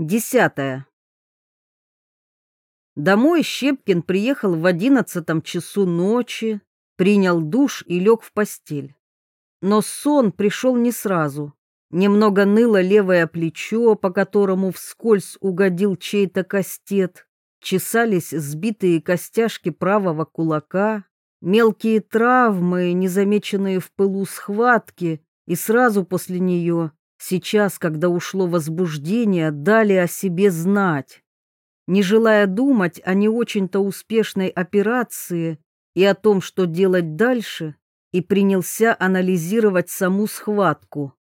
Десятое. Домой Щепкин приехал в одиннадцатом часу ночи, принял душ и лег в постель. Но сон пришел не сразу. Немного ныло левое плечо, по которому вскользь угодил чей-то кастет. Чесались сбитые костяшки правого кулака, мелкие травмы, незамеченные в пылу схватки, и сразу после нее Сейчас, когда ушло возбуждение, дали о себе знать. Не желая думать о не очень-то успешной операции и о том, что делать дальше, и принялся анализировать саму схватку.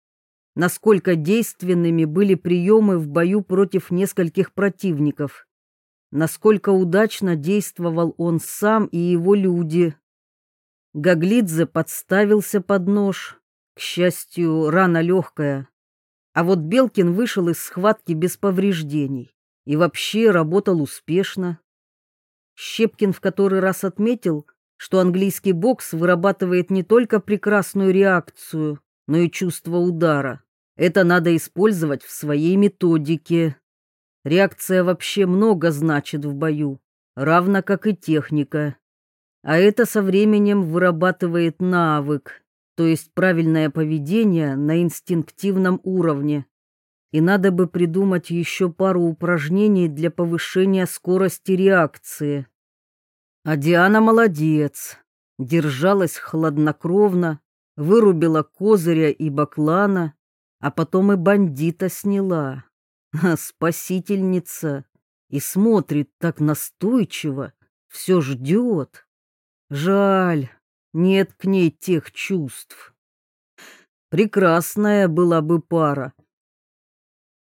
Насколько действенными были приемы в бою против нескольких противников. Насколько удачно действовал он сам и его люди. Гаглидзе подставился под нож. К счастью, рана легкая. А вот Белкин вышел из схватки без повреждений и вообще работал успешно. Щепкин в который раз отметил, что английский бокс вырабатывает не только прекрасную реакцию, но и чувство удара. Это надо использовать в своей методике. Реакция вообще много значит в бою, равно как и техника. А это со временем вырабатывает навык то есть правильное поведение на инстинктивном уровне. И надо бы придумать еще пару упражнений для повышения скорости реакции. А Диана молодец, держалась хладнокровно, вырубила козыря и баклана, а потом и бандита сняла. спасительница. И смотрит так настойчиво, все ждет. Жаль, нет к ней тех чувств. Прекрасная была бы пара.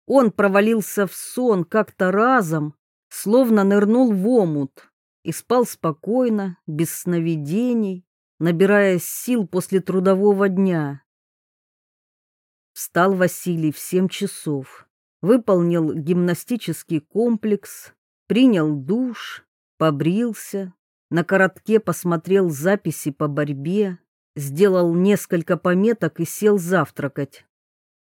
Он провалился в сон как-то разом, словно нырнул в омут, и спал спокойно, без сновидений, набирая сил после трудового дня. Встал Василий в семь часов, выполнил гимнастический комплекс, принял душ, побрился, на коротке посмотрел записи по борьбе, сделал несколько пометок и сел завтракать.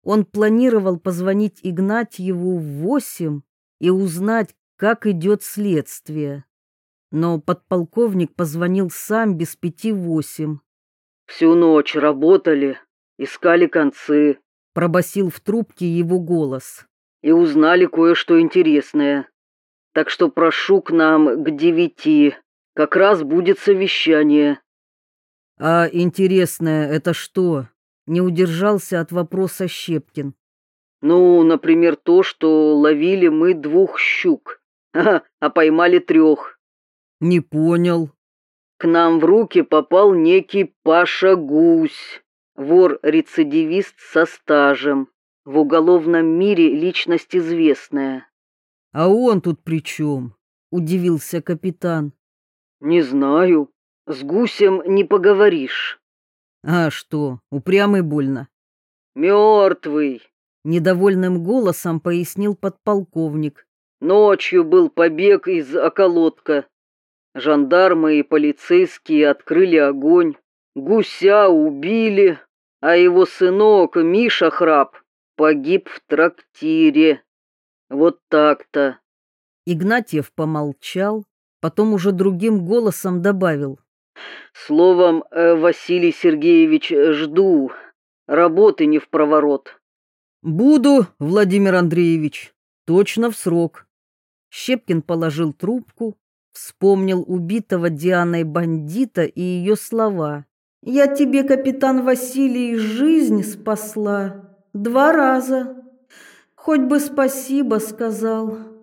Он планировал позвонить Игнатьеву в восемь и узнать, как идет следствие. Но подполковник позвонил сам без пяти восемь. «Всю ночь работали, искали концы», — пробасил в трубке его голос. «И узнали кое-что интересное. Так что прошу к нам к девяти». Как раз будет совещание. А интересное это что? Не удержался от вопроса Щепкин. Ну, например, то, что ловили мы двух щук, а, а поймали трех. Не понял. К нам в руки попал некий Паша Гусь, вор-рецидивист со стажем, в уголовном мире личность известная. А он тут при чем? Удивился капитан. Не знаю. С гусем не поговоришь. А что, упрямый больно? Мертвый. Недовольным голосом пояснил подполковник. Ночью был побег из околотка. Жандармы и полицейские открыли огонь. Гуся убили, а его сынок Миша Храп погиб в трактире. Вот так-то. Игнатьев помолчал, Потом уже другим голосом добавил. «Словом, э, Василий Сергеевич, жду. Работы не в проворот». «Буду, Владимир Андреевич. Точно в срок». Щепкин положил трубку, вспомнил убитого Дианой бандита и ее слова. «Я тебе, капитан Василий, жизнь спасла. Два раза. Хоть бы спасибо сказал».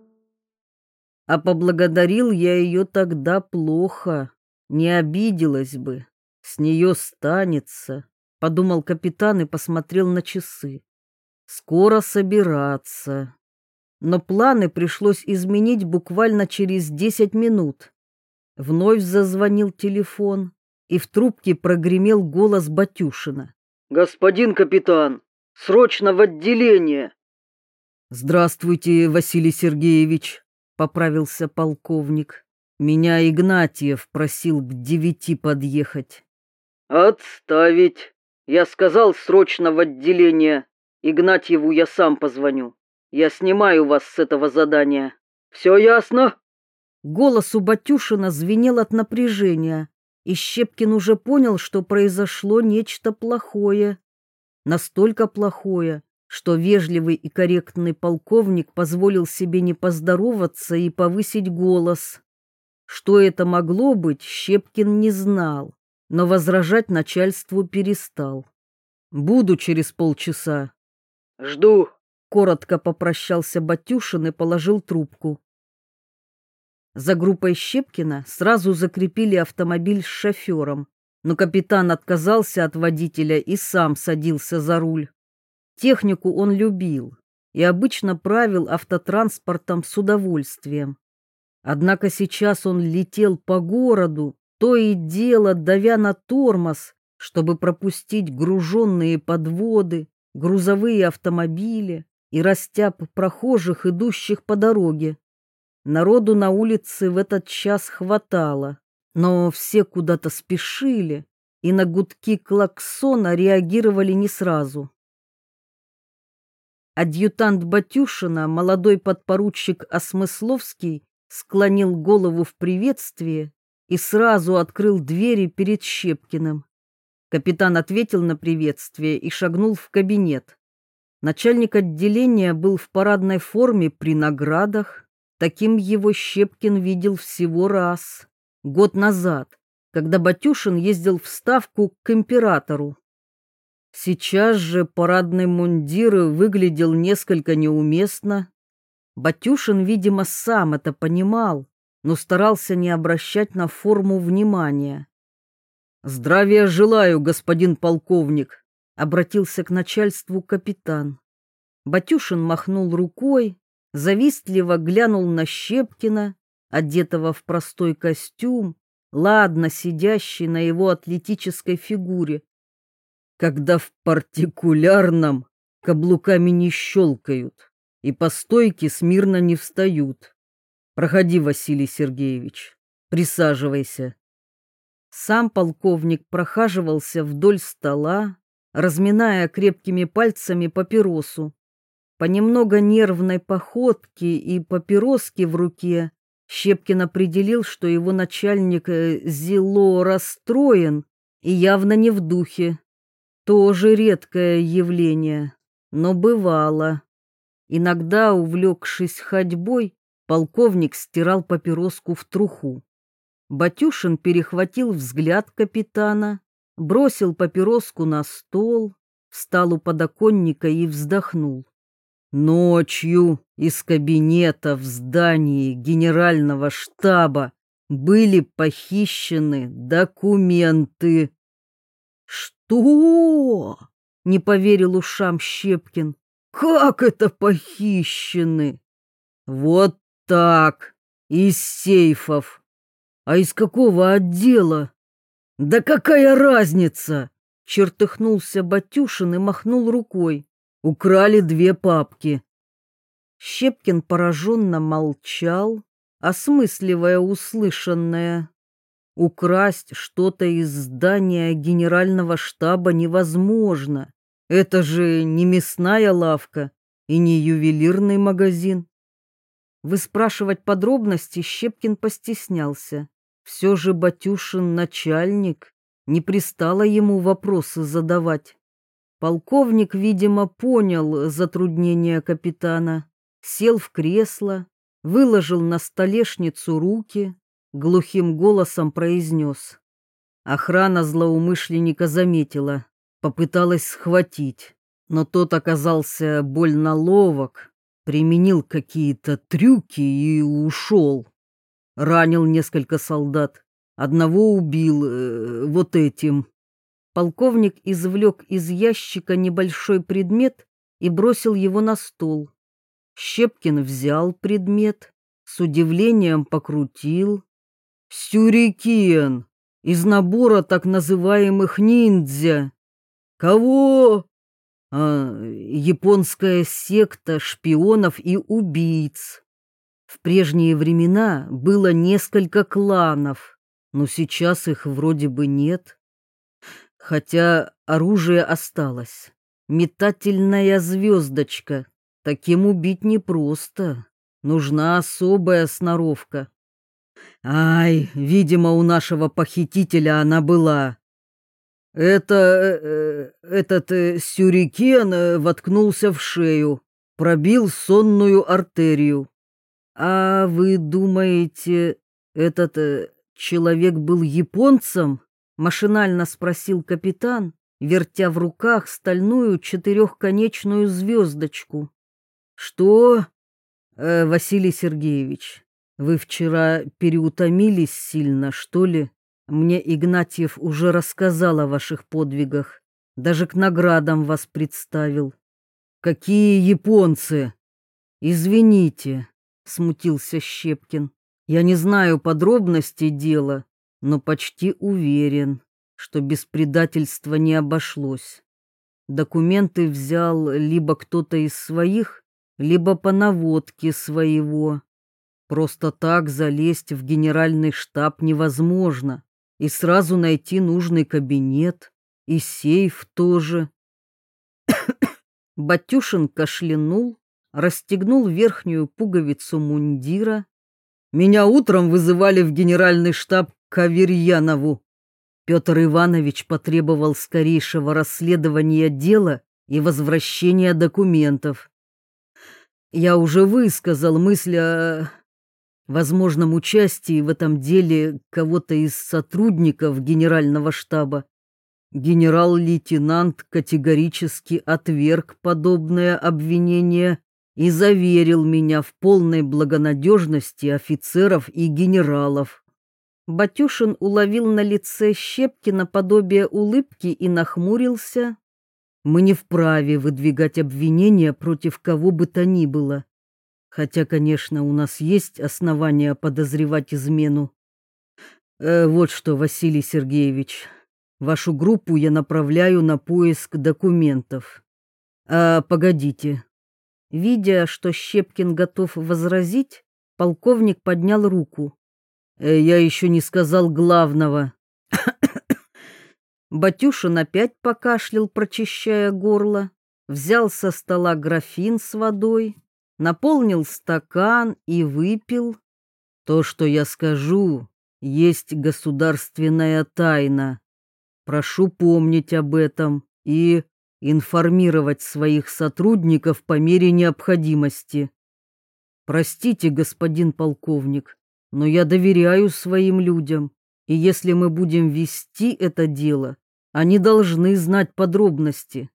А поблагодарил я ее тогда плохо, не обиделась бы, с нее станется, подумал капитан и посмотрел на часы. Скоро собираться. Но планы пришлось изменить буквально через десять минут. Вновь зазвонил телефон, и в трубке прогремел голос Батюшина. «Господин капитан, срочно в отделение!» «Здравствуйте, Василий Сергеевич!» — поправился полковник. «Меня Игнатьев просил к девяти подъехать». «Отставить! Я сказал срочно в отделение. Игнатьеву я сам позвоню. Я снимаю вас с этого задания. Все ясно?» Голос у Батюшина звенел от напряжения, и Щепкин уже понял, что произошло нечто плохое. Настолько плохое, что вежливый и корректный полковник позволил себе не поздороваться и повысить голос. Что это могло быть, Щепкин не знал, но возражать начальству перестал. «Буду через полчаса». «Жду», — коротко попрощался Батюшин и положил трубку. За группой Щепкина сразу закрепили автомобиль с шофером, но капитан отказался от водителя и сам садился за руль. Технику он любил и обычно правил автотранспортом с удовольствием. Однако сейчас он летел по городу, то и дело давя на тормоз, чтобы пропустить груженные подводы, грузовые автомобили и растяп прохожих, идущих по дороге. Народу на улице в этот час хватало, но все куда-то спешили и на гудки клаксона реагировали не сразу. Адъютант Батюшина, молодой подпоручик Осмысловский, склонил голову в приветствие и сразу открыл двери перед Щепкиным. Капитан ответил на приветствие и шагнул в кабинет. Начальник отделения был в парадной форме при наградах. Таким его Щепкин видел всего раз, год назад, когда Батюшин ездил в Ставку к императору. Сейчас же парадный мундир выглядел несколько неуместно. Батюшин, видимо, сам это понимал, но старался не обращать на форму внимания. «Здравия желаю, господин полковник», — обратился к начальству капитан. Батюшин махнул рукой, завистливо глянул на Щепкина, одетого в простой костюм, ладно сидящий на его атлетической фигуре, когда в партикулярном каблуками не щелкают и по стойке смирно не встают. Проходи, Василий Сергеевич, присаживайся. Сам полковник прохаживался вдоль стола, разминая крепкими пальцами папиросу. По немного нервной походке и папироске в руке Щепкин определил, что его начальник э, зело расстроен и явно не в духе. Тоже редкое явление, но бывало. Иногда, увлекшись ходьбой, полковник стирал папироску в труху. Батюшин перехватил взгляд капитана, бросил папироску на стол, встал у подоконника и вздохнул. Ночью из кабинета в здании генерального штаба были похищены документы. «Что?» — не поверил ушам Щепкин. «Как это похищены?» «Вот так, из сейфов. А из какого отдела?» «Да какая разница?» — чертыхнулся Батюшин и махнул рукой. «Украли две папки». Щепкин пораженно молчал, осмысливая услышанное. Украсть что-то из здания генерального штаба невозможно. Это же не мясная лавка и не ювелирный магазин. Выспрашивать подробности Щепкин постеснялся. Все же Батюшин начальник, не пристало ему вопросы задавать. Полковник, видимо, понял затруднение капитана, сел в кресло, выложил на столешницу руки, глухим голосом произнес. Охрана злоумышленника заметила, попыталась схватить, но тот оказался больно ловок, применил какие-то трюки и ушел. Ранил несколько солдат, одного убил э, вот этим. Полковник извлек из ящика небольшой предмет и бросил его на стол. Щепкин взял предмет, с удивлением покрутил, Сюрикен из набора так называемых ниндзя. Кого? А, японская секта шпионов и убийц. В прежние времена было несколько кланов, но сейчас их вроде бы нет. Хотя оружие осталось. Метательная звездочка, Таким убить непросто. Нужна особая сноровка. Ай, видимо, у нашего похитителя она была. Это... Э, этот э, сюрикен э, воткнулся в шею, пробил сонную артерию. А вы думаете, этот э, человек был японцем? Машинально спросил капитан, вертя в руках стальную четырехконечную звездочку. Что? Э, Василий Сергеевич, вы вчера переутомились сильно, что ли? Мне Игнатьев уже рассказал о ваших подвигах, даже к наградам вас представил. Какие японцы? Извините, смутился Щепкин. Я не знаю подробностей дела, но почти уверен, что без предательства не обошлось. Документы взял либо кто-то из своих, либо по наводке своего. Просто так залезть в генеральный штаб невозможно и сразу найти нужный кабинет, и сейф тоже. Батюшин кашлянул, расстегнул верхнюю пуговицу мундира. Меня утром вызывали в генеральный штаб к Аверьянову. Петр Иванович потребовал скорейшего расследования дела и возвращения документов. Я уже высказал мысль о возможном участии в этом деле кого-то из сотрудников генерального штаба. Генерал-лейтенант категорически отверг подобное обвинение и заверил меня в полной благонадежности офицеров и генералов. Батюшин уловил на лице Щепкина подобие улыбки и нахмурился. Мы не вправе выдвигать обвинения против кого бы то ни было. Хотя, конечно, у нас есть основания подозревать измену. Э, вот что, Василий Сергеевич, вашу группу я направляю на поиск документов. А погодите. Видя, что Щепкин готов возразить, полковник поднял руку. Э, я еще не сказал главного. Батюшин опять покашлял, прочищая горло, взял со стола графин с водой наполнил стакан и выпил. То, что я скажу, есть государственная тайна. Прошу помнить об этом и информировать своих сотрудников по мере необходимости. Простите, господин полковник, но я доверяю своим людям, и если мы будем вести это дело, они должны знать подробности.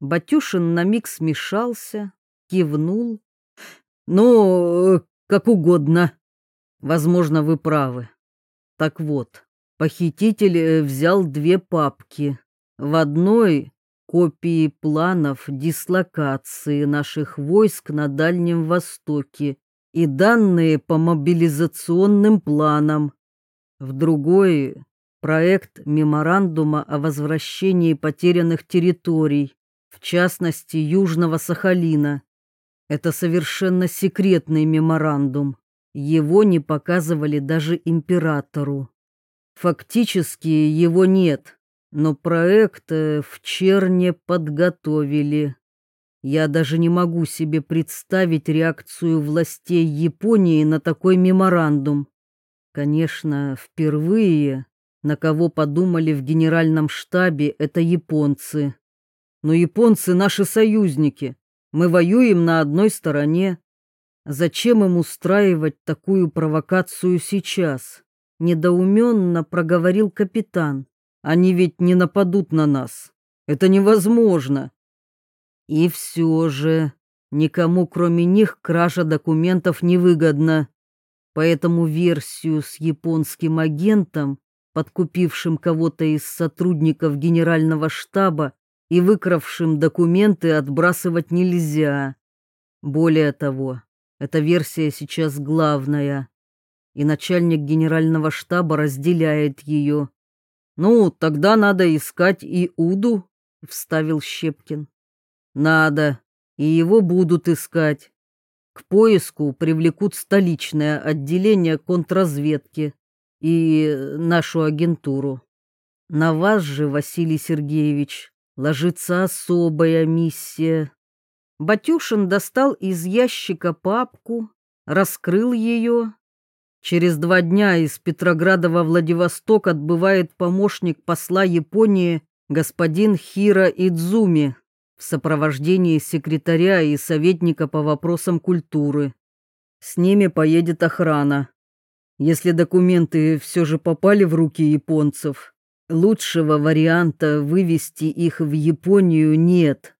Батюшин на миг смешался, кивнул. Ну, как угодно. Возможно, вы правы. Так вот, похититель э, взял две папки. В одной копии планов дислокации наших войск на Дальнем Востоке и данные по мобилизационным планам. В другой проект меморандума о возвращении потерянных территорий, в частности Южного Сахалина. Это совершенно секретный меморандум. Его не показывали даже императору. Фактически его нет, но проект э, в Черне подготовили. Я даже не могу себе представить реакцию властей Японии на такой меморандум. Конечно, впервые, на кого подумали в генеральном штабе, это японцы. Но японцы наши союзники, мы воюем на одной стороне. Зачем им устраивать такую провокацию сейчас? Недоуменно проговорил капитан. Они ведь не нападут на нас. Это невозможно. И все же никому, кроме них, кража документов невыгодна. Поэтому версию с японским агентом, подкупившим кого-то из сотрудников генерального штаба, и выкравшим документы отбрасывать нельзя. Более того, эта версия сейчас главная, и начальник генерального штаба разделяет ее. «Ну, тогда надо искать и Уду», — вставил Щепкин. «Надо, и его будут искать. К поиску привлекут столичное отделение контрразведки и нашу агентуру. На вас же, Василий Сергеевич, ложится особая миссия. Батюшин достал из ящика папку, раскрыл ее. Через два дня из Петрограда во Владивосток отбывает помощник посла Японии господин Хира Идзуми в сопровождении секретаря и советника по вопросам культуры. С ними поедет охрана. Если документы все же попали в руки японцев, лучшего варианта вывести их в Японию нет.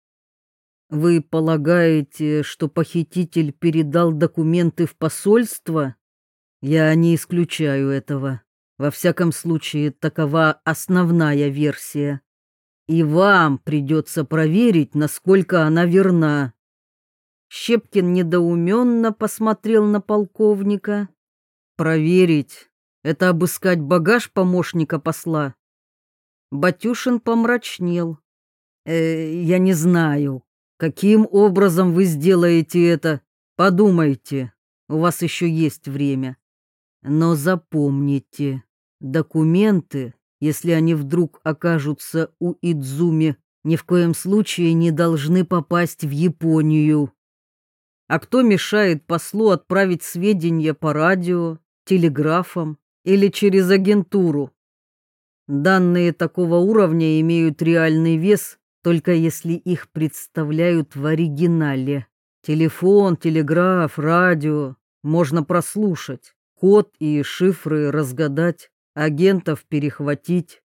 Вы полагаете, что похититель передал документы в посольство? Я не исключаю этого. Во всяком случае, такова основная версия. И вам придется проверить, насколько она верна. Щепкин недоуменно посмотрел на полковника. Проверить — это обыскать багаж помощника посла. Батюшин помрачнел. «Э, «Я не знаю, каким образом вы сделаете это. Подумайте, у вас еще есть время. Но запомните, документы, если они вдруг окажутся у Идзуми, ни в коем случае не должны попасть в Японию. А кто мешает послу отправить сведения по радио, телеграфам или через агентуру? Данные такого уровня имеют реальный вес, только если их представляют в оригинале. Телефон, телеграф, радио можно прослушать, код и шифры разгадать, агентов перехватить.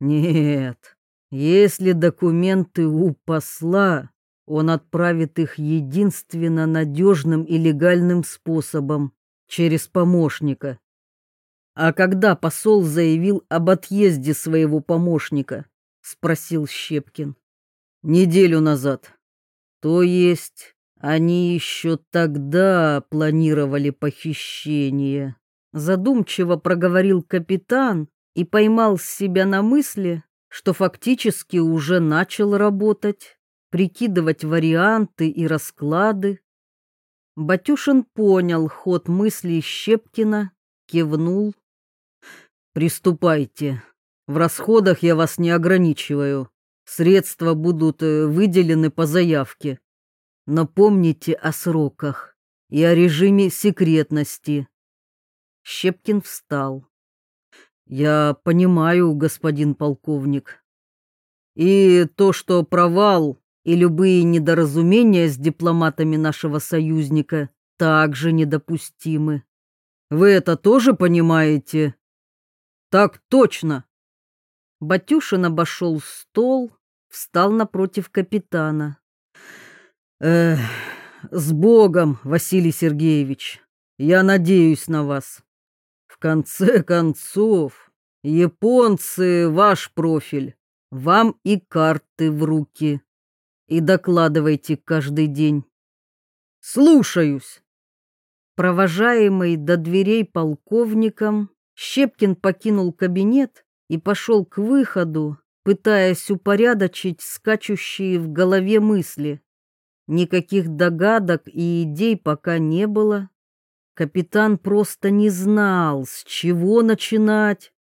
Нет, если документы у посла, он отправит их единственно надежным и легальным способом, через помощника. А когда посол заявил об отъезде своего помощника? Спросил Щепкин. Неделю назад. То есть они еще тогда планировали похищение. Задумчиво проговорил капитан и поймал себя на мысли, что фактически уже начал работать прикидывать варианты и расклады. Батюшин понял ход мыслей Щепкина, кивнул. «Приступайте. В расходах я вас не ограничиваю. Средства будут э, выделены по заявке. Но помните о сроках и о режиме секретности». Щепкин встал. «Я понимаю, господин полковник. И то, что провал и любые недоразумения с дипломатами нашего союзника также недопустимы. Вы это тоже понимаете? Так точно. Батюшин обошел стол, встал напротив капитана. Эх, с Богом, Василий Сергеевич, я надеюсь на вас. В конце концов, японцы ваш профиль, вам и карты в руки и докладывайте каждый день. Слушаюсь. Провожаемый до дверей полковником, Щепкин покинул кабинет и пошел к выходу, пытаясь упорядочить скачущие в голове мысли. Никаких догадок и идей пока не было. Капитан просто не знал, с чего начинать.